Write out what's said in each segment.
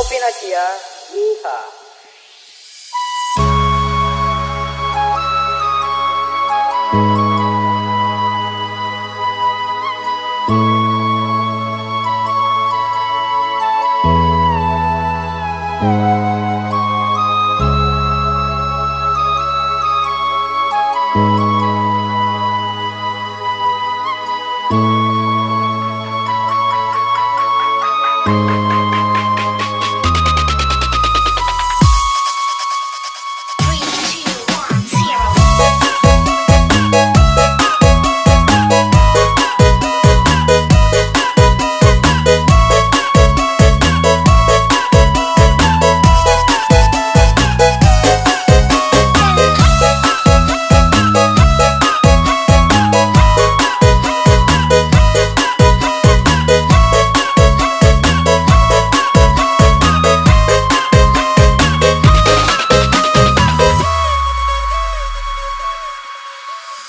Novinasia. Yeehaw.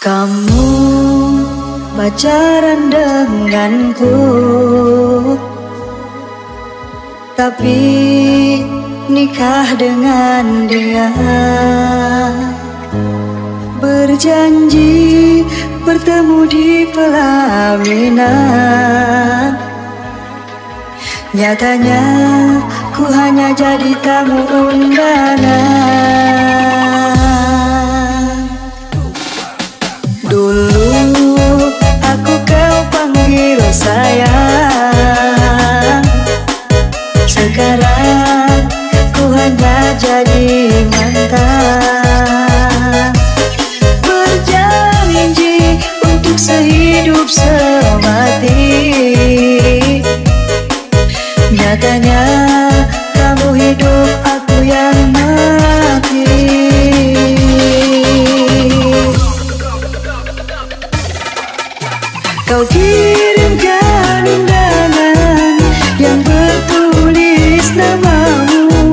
Kamu pacaran denganku. Tapi nikah dengan dia. Berjanji bertemu di pelaminan. Nyatanya ku hanya jadi tamu undangan sayang. Sekarang ku hanya jadi mantan. Berjanji untuk sehidup semati. Nyatanya undangan yang bertulis namamu.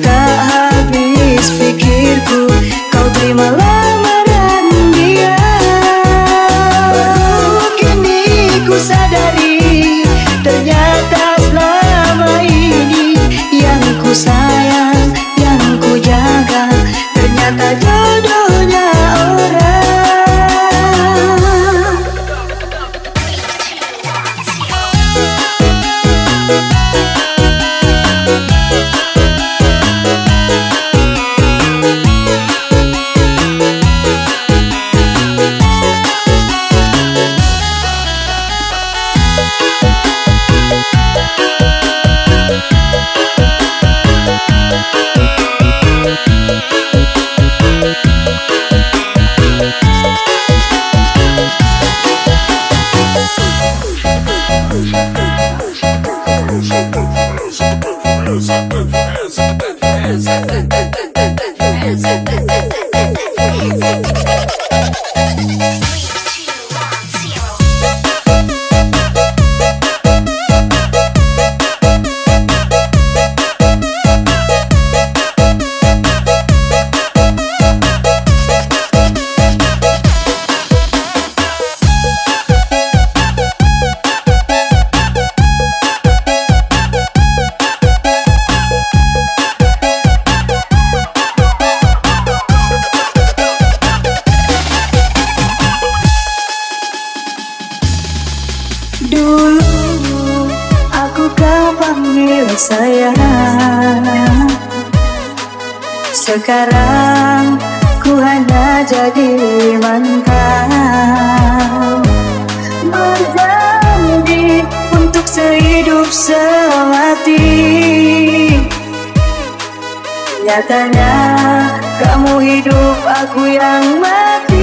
Tak habis pikirku kau terima lamaran dia. Baru kini ku sadari Deus, Deus, Deus. Dulu aku kau panggil sayang Sekarang ku hanya jadi mantan. Berjanji untuk sehidup semati. Nyatanya kamu hidup aku yang mati